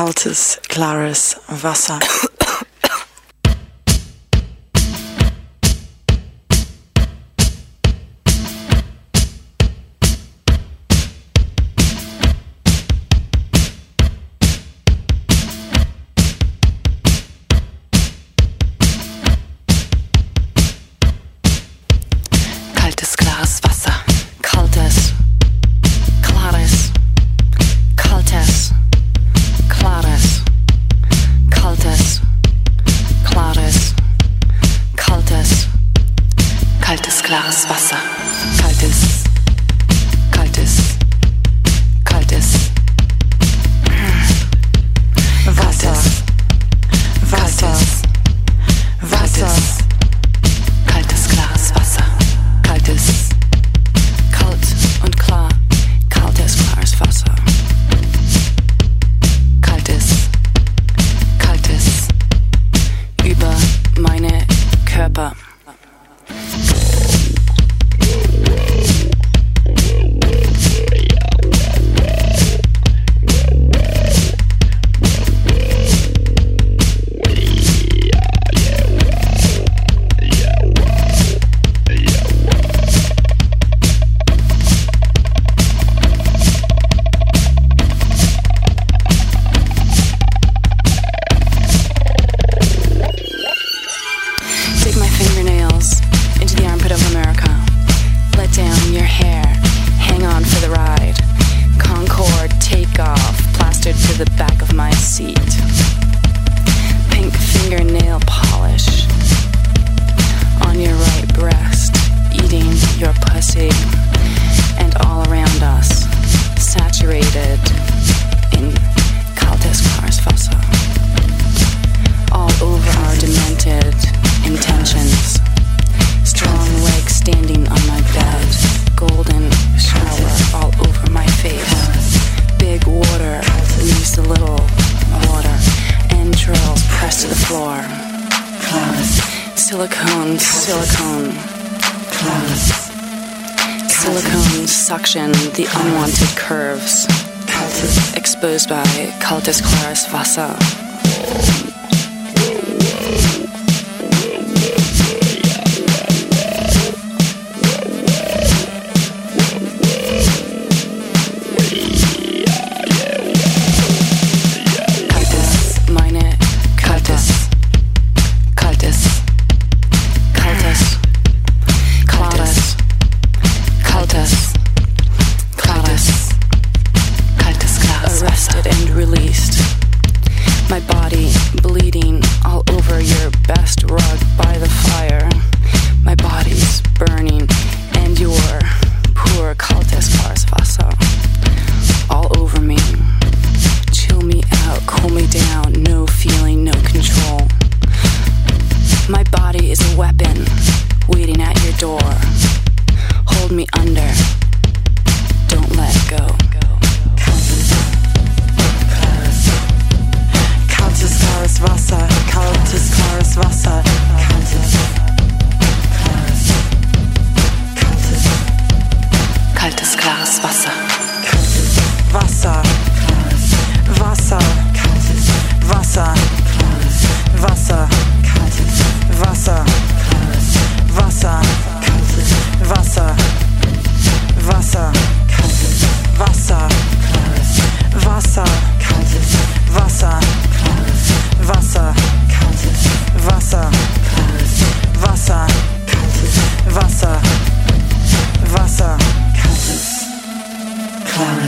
kaltes, klares Wasser. Wasser. and all around us, saturated in kaltes klares Wasser. All over our demented intentions, strong legs standing on my bed, golden shower all over my face, big water leaves a little water, entrails pressed to the floor. Silicone, silicone. Close. Silicone suction, the unwanted curves. Exposed by kaltes klares Wasser.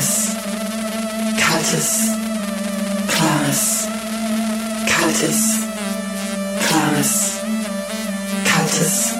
Kaltes, kaltes, klares, kaltes, klares, kaltes.